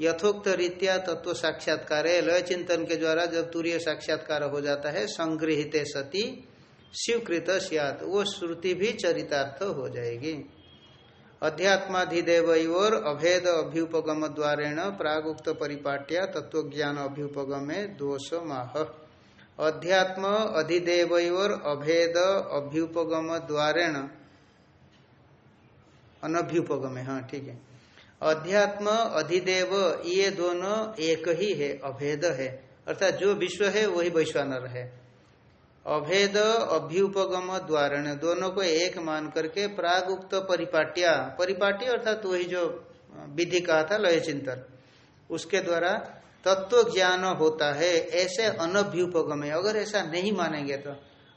यथोक्त रीत्या तत्व साक्षात्कार है लय चिंतन के द्वारा जब तूर्य साक्षात्कार हो जाता है संग्रहित सती स्वीकृत सियात। वो श्रुति भी चरितार्थ हो जाएगी। अध्यात्माधिदेव और अभेद अभ्युपगम द्वारेण प्रागुक्त परिपाट्या तत्व ज्ञान अभ्युपगमे दोष माह अध्यात्म अधिदेव और अभेद अभ्युपगम द्वारेण अनभ्युपगम हाँ ठीक है। अध्यात्म अधिदेव, ये दोनों एक ही है, अभेद है। अर्थात जो विश्व है, वही वैश्वानर है। अभेद अभ्युपगम द्वारण दोनों को एक मान करके प्राग उक्त परिपाटिया परिपाटी अर्थात वही जो विधि कहा था लय चिंतन उसके द्वारा तत्व ज्ञान होता है ऐसे अनभ्युपगम है। अगर ऐसा नहीं मानेंगे तो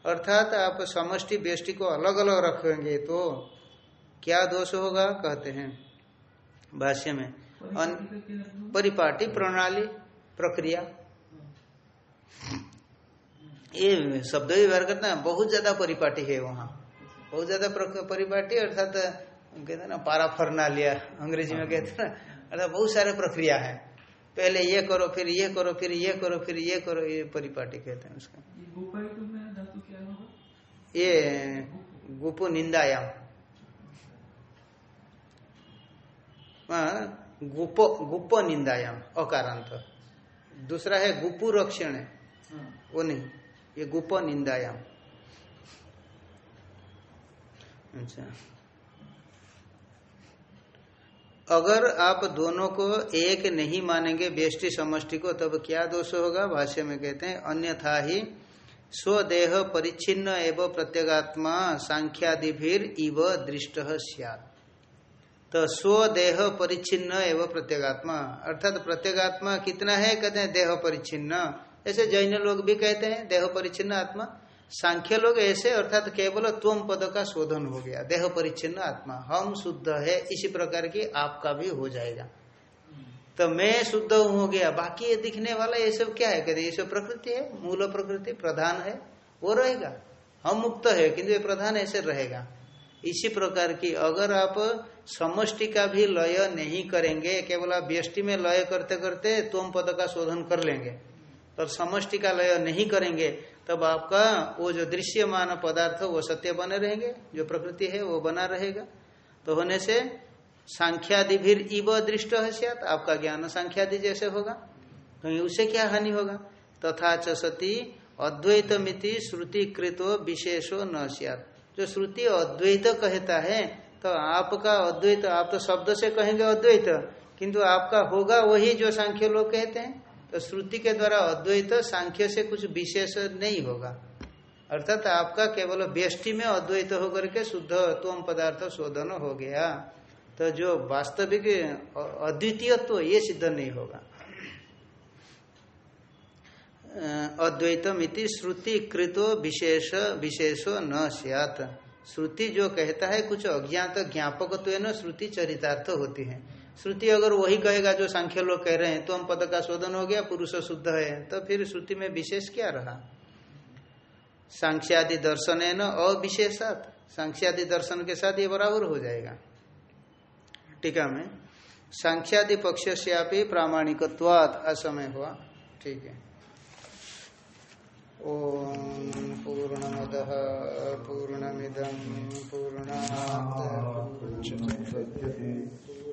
अर्थात आप समष्टि बेष्टि को अलग अलग रखेंगे तो क्या दोष होगा कहते हैं भाष्य में। परिपाटी प्रणाली प्रक्रिया। ये शब्द व्यवहार करते हैं बहुत ज़्यादा परिपाटी है वहाँ। बहुत ज़्यादा परिपाटी अर्थात कहते हैं ना पारा लिया अंग्रेज़ी में कहते हैं अर्थात बहुत सारे प्रक्रिया है। पहले ये करो फिर ये करो फिर ये करो फिर ये करो ये परिपाटी कहते हैं उसका। ये गुपु निंदायाम। गुपो गुप्पो निंदायाम अकारांत। दूसरा है गुपु रक्षण वो नहीं। ये गुप निंदायाम। अच्छा। अगर आप दोनों को एक नहीं मानेंगे बेष्टि समष्टि को, तब क्या दोष होगा? भाष्य में कहते हैं, अन्यथा ही स्वदेह परिच्छिन्न एवं प्रत्यगात्मा सांख्यादिभिर इव दृष्ट सियात। तो स्वदेह परिच्छिन्न एवं प्रत्यगात्मा, अर्थात प्रत्यगात्मा कितना है? कहते हैं, देह परिच्छिन्न। ऐसे जैन लोग भी कहते हैं, देह परिचिन्न आत्मा। सांख्य लोग ऐसे, अर्थात केवल त्वम पद का शोधन हो गया, देह परिचिन्न आत्मा। हम शुद्ध है, इसी प्रकार की आपका भी हो जाएगा। तो मैं शुद्ध हो गया, बाकी ये दिखने वाला ये सब क्या है? कहते ये सब प्रकृति है, मूल प्रकृति, प्रधान है, वो रहेगा। हम मुक्त है, किंतु ये प्रधान ऐसे रहेगा। इसी प्रकार की अगर आप समष्टि का भी लय नहीं करेंगे, केवल आप व्यष्टि में लय करते करते तुम पद का शोधन कर लेंगे। तब समष्टि का लय नहीं करेंगे, तब आपका वो जो दृश्यमान पदार्थ, वो सत्य बने रहेंगे, जो प्रकृति है, वो बना रहेगा। तो होने से सांख्यादि भी इव दृष्ट है आपका ज्ञान सांख्यादि जैसे होगा। कहीं तो उससे क्या हानि होगा? तथा च सती अद्वैत मिति श्रुति कृतो विशेषो न सियात। जो श्रुति अद्वैत कहता है तो आपका अद्वैत, आप तो शब्द से कहेंगे अद्वैत, किंतु आपका होगा वही जो सांख्य लोग कहते हैं। तो श्रुति के द्वारा अद्वैत सांख्य से कुछ विशेष नहीं होगा। अर्थात आपका केवल व्यष्टि में अद्वैत होकर के शुद्ध तुम पदार्थ शोधन हो गया। तो जो वास्तविक अद्वितीय तो ये सिद्ध नहीं होगा। अद्वैतम श्रुति कृतो विशेष, विशेषो न सियात। श्रुति जो कहता है, कुछ अज्ञात ज्ञापक तो श्रुति चरितार्थ होती है। श्रुति अगर वही कहेगा जो सांख्य लोग कह रहे हैं तो हम पद का शोधन हो गया, पुरुष शुद्ध है। तो फिर श्रुति में विशेष क्या रहा? सांख्यादि दर्शन है न, अविशेषात। सांख्यादि दर्शन के साथ ये बराबर हो जाएगा। टीका में सांख्यादि पक्ष से प्रामाणिकत्वात असमय हुआ। ठीक है। ओम पूर्णमद पूर्णमिदम पूर्णा